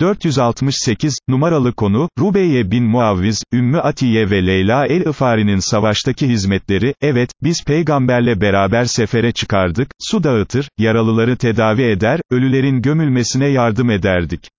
468, numaralı konu, Rubeyye bin Muavviz, Ümmü Atiye ve Leyla el-Ifari'nin savaştaki hizmetleri, evet, biz peygamberle beraber sefere çıkardık, su dağıtır, yaralıları tedavi eder, ölülerin gömülmesine yardım ederdik.